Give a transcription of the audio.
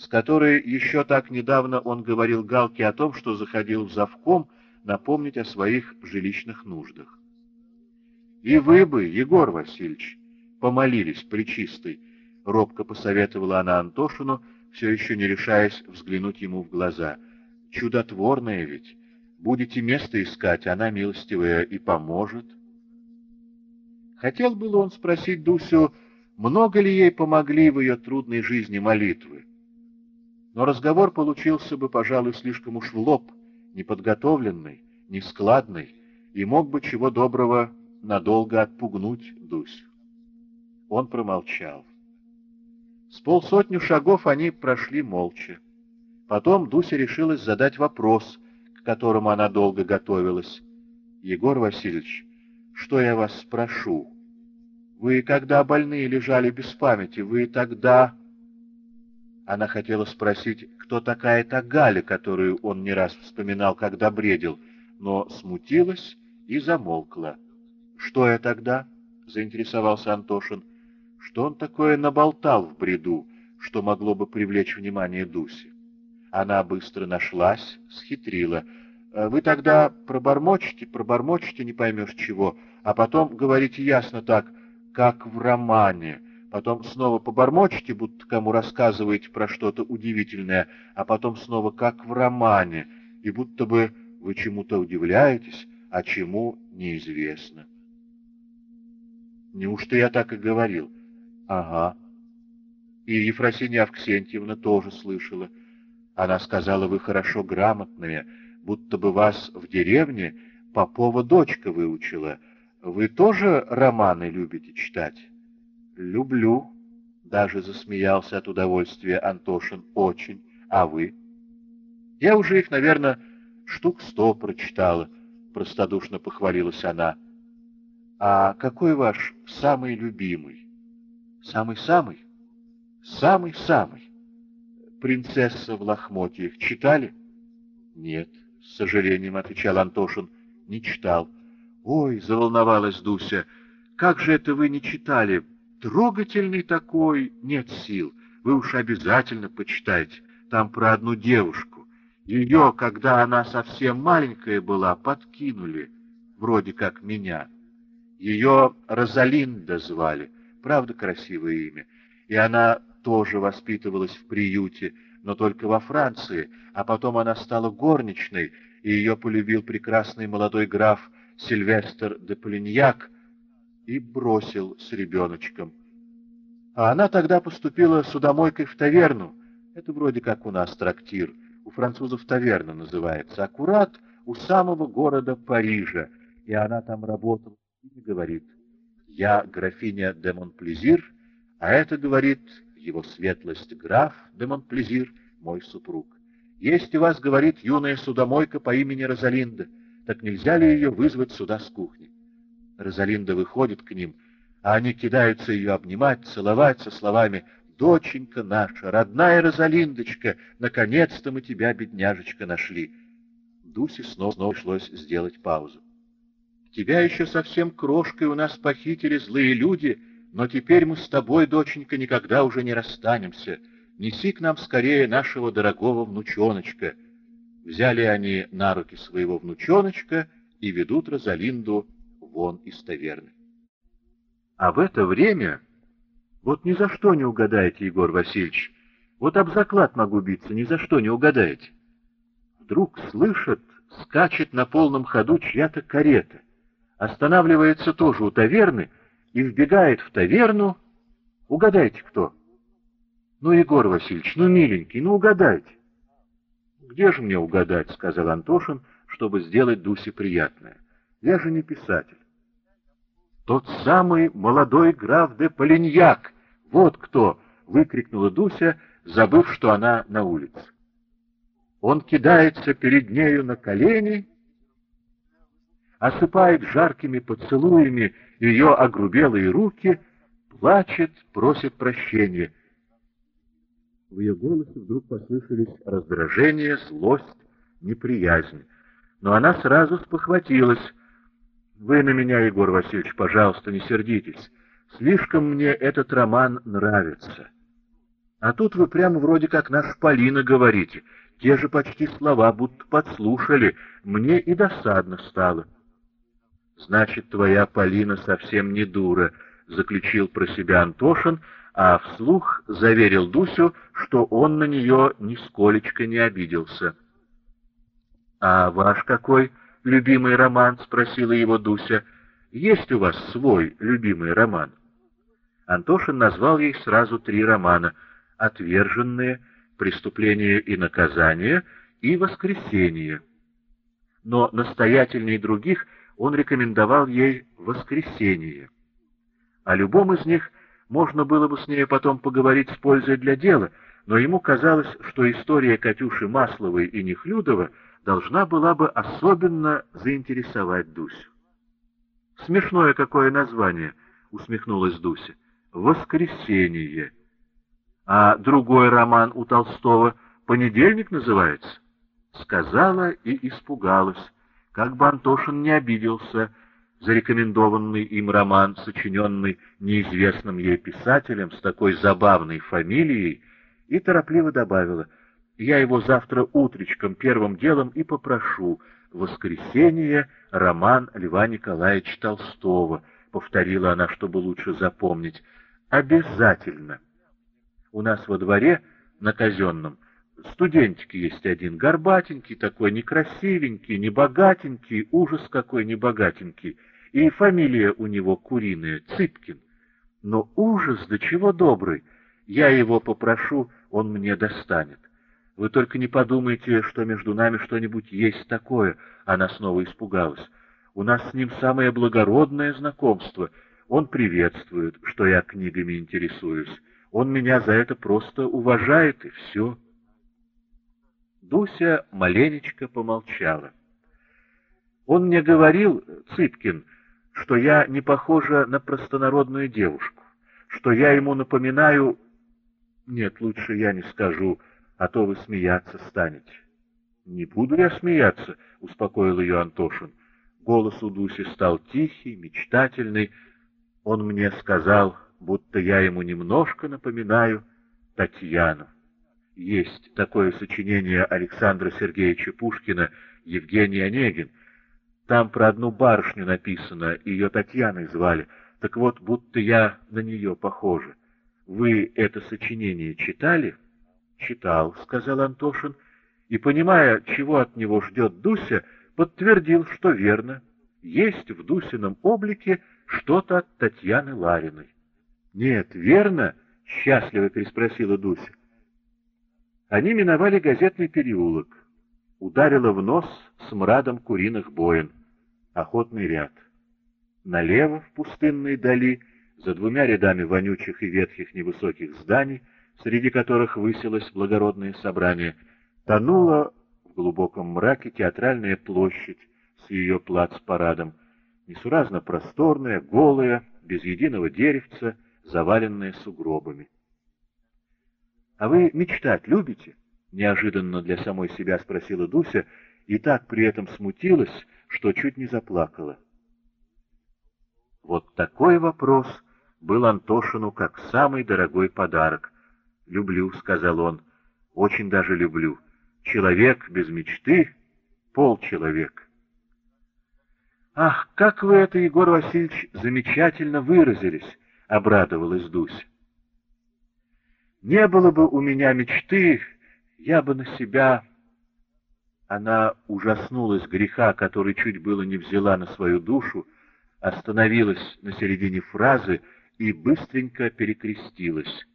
с которой еще так недавно он говорил Галке о том, что заходил в завком напомнить о своих жилищных нуждах. «И вы бы, Егор Васильевич, помолились причистой», — робко посоветовала она Антошину, все еще не решаясь взглянуть ему в глаза. «Чудотворная ведь! Будете место искать, она милостивая и поможет». Хотел было он спросить Дусю, много ли ей помогли в ее трудной жизни молитвы. Но разговор получился бы, пожалуй, слишком уж в лоб, неподготовленный, нескладный, и мог бы чего доброго надолго отпугнуть Дусю. Он промолчал. С полсотню шагов они прошли молча. Потом Дуся решилась задать вопрос, к которому она долго готовилась. «Егор Васильевич, что я вас спрошу? Вы, когда больные лежали без памяти, вы тогда...» Она хотела спросить, кто такая та Галя, которую он не раз вспоминал, когда бредил, но смутилась и замолкла. «Что я тогда?» — заинтересовался Антошин. «Что он такое наболтал в бреду, что могло бы привлечь внимание Дуси?» Она быстро нашлась, схитрила. «Э, «Вы тогда пробормочете, пробормочете, не поймешь чего, а потом говорите ясно так, как в романе» потом снова побормочете, будто кому рассказываете про что-то удивительное, а потом снова как в романе, и будто бы вы чему-то удивляетесь, а чему неизвестно. Неужто я так и говорил? Ага. И Ефросинья Авксентьевна тоже слышала. Она сказала, вы хорошо грамотные, будто бы вас в деревне Попова дочка выучила. Вы тоже романы любите читать? «Люблю», — даже засмеялся от удовольствия Антошин, — «очень. А вы?» «Я уже их, наверное, штук сто прочитала», — простодушно похвалилась она. «А какой ваш самый любимый?» «Самый-самый?» «Самый-самый. Принцесса в лохмотьях читали?» «Нет», — с сожалением отвечал Антошин, — «не читал». «Ой», — заволновалась Дуся, — «как же это вы не читали?» Трогательный такой, нет сил. Вы уж обязательно почитайте. Там про одну девушку. Ее, когда она совсем маленькая была, подкинули, вроде как меня. Ее Розалинда звали, правда красивое имя. И она тоже воспитывалась в приюте, но только во Франции, а потом она стала горничной, и ее полюбил прекрасный молодой граф Сильвестр де Полиньяк, и бросил с ребеночком. А она тогда поступила судомойкой в таверну. Это вроде как у нас трактир. У французов таверна называется. Аккурат у самого города Парижа. И она там работала и говорит, я графиня де Монплезир, а это, говорит, его светлость граф де Монплезир, мой супруг. Есть у вас, говорит, юная судомойка по имени Розалинда, так нельзя ли ее вызвать сюда с кухни? Розалинда выходит к ним, а они кидаются ее обнимать, целовать со словами «Доченька наша, родная Розалиндочка, наконец-то мы тебя, бедняжечка, нашли». Дусе снова, снова пришлось сделать паузу. «Тебя еще совсем крошкой у нас похитили злые люди, но теперь мы с тобой, доченька, никогда уже не расстанемся. Неси к нам скорее нашего дорогого внучоночка». Взяли они на руки своего внучоночка и ведут Розалинду вон из таверны. А в это время... Вот ни за что не угадаете, Егор Васильевич. Вот об заклад могу биться, ни за что не угадаете. Вдруг слышат, скачет на полном ходу чья-то карета. Останавливается тоже у таверны и вбегает в таверну. Угадайте, кто? Ну, Егор Васильевич, ну, миленький, ну, угадайте. Где же мне угадать, сказал Антошин, чтобы сделать Дусе приятное. Я же не писатель. Тот самый молодой граф де Полиньяк. Вот кто! — выкрикнула Дуся, забыв, что она на улице. Он кидается перед нею на колени, осыпает жаркими поцелуями ее огрубелые руки, плачет, просит прощения. В ее голосе вдруг послышались раздражение, злость, неприязнь. Но она сразу спохватилась. Вы на меня, Егор Васильевич, пожалуйста, не сердитесь. Слишком мне этот роман нравится. А тут вы прямо вроде как наша Полина говорите, те же почти слова будто подслушали, мне и досадно стало. Значит, твоя Полина совсем не дура, — заключил про себя Антошин, а вслух заверил Дусю, что он на нее нисколечко не обиделся. — А ваш какой любимый роман? — спросила его Дуся. — Есть у вас свой любимый роман? Антошин назвал ей сразу три романа — «Отверженные», «Преступление и наказание» и «Воскресенье». Но настоятельней других он рекомендовал ей «Воскресенье». О любом из них можно было бы с ней потом поговорить с пользой для дела, но ему казалось, что история Катюши Масловой и Нехлюдова — должна была бы особенно заинтересовать Дусю. «Смешное какое название!» — усмехнулась Дуся. «Воскресенье». «А другой роман у Толстого «Понедельник» называется?» Сказала и испугалась, как бы Антошин не обиделся, зарекомендованный им роман, сочиненный неизвестным ей писателем с такой забавной фамилией, и торопливо добавила — я его завтра утречком первым делом и попрошу. «Воскресенье. Роман Льва Николаевича Толстого», — повторила она, чтобы лучше запомнить. «Обязательно. У нас во дворе, на казенном, студентик есть один, горбатенький такой, некрасивенький, небогатенький, ужас какой небогатенький, и фамилия у него куриная, Цыпкин. Но ужас до чего добрый, я его попрошу, он мне достанет. Вы только не подумайте, что между нами что-нибудь есть такое. Она снова испугалась. У нас с ним самое благородное знакомство. Он приветствует, что я книгами интересуюсь. Он меня за это просто уважает, и все. Дуся маленечко помолчала. Он мне говорил, Цыпкин, что я не похожа на простонародную девушку, что я ему напоминаю... Нет, лучше я не скажу а то вы смеяться станете. — Не буду я смеяться, — успокоил ее Антошин. Голос у Дуси стал тихий, мечтательный. Он мне сказал, будто я ему немножко напоминаю Татьяну. Есть такое сочинение Александра Сергеевича Пушкина «Евгений Онегин». Там про одну барышню написано, ее Татьяной звали. Так вот, будто я на нее похожа. Вы это сочинение читали? — читал, — сказал Антошин, и, понимая, чего от него ждет Дуся, подтвердил, что верно. Есть в Дусином облике что-то от Татьяны Лариной. — Нет, верно? — счастливо переспросила Дуся. Они миновали газетный переулок. Ударило в нос смрадом куриных боин. Охотный ряд. Налево, в пустынной дали, за двумя рядами вонючих и ветхих невысоких зданий, среди которых высилось благородное собрание, тонула в глубоком мраке театральная площадь с ее плац-парадом, несуразно просторная, голая, без единого деревца, заваленная сугробами. — А вы мечтать любите? — неожиданно для самой себя спросила Дуся, и так при этом смутилась, что чуть не заплакала. Вот такой вопрос был Антошину как самый дорогой подарок — «Люблю», — сказал он, — «очень даже люблю. Человек без мечты — полчеловек». «Ах, как вы это, Егор Васильевич, замечательно выразились!» — обрадовалась Дуся. «Не было бы у меня мечты, я бы на себя...» Она ужаснулась греха, который чуть было не взяла на свою душу, остановилась на середине фразы и быстренько перекрестилась.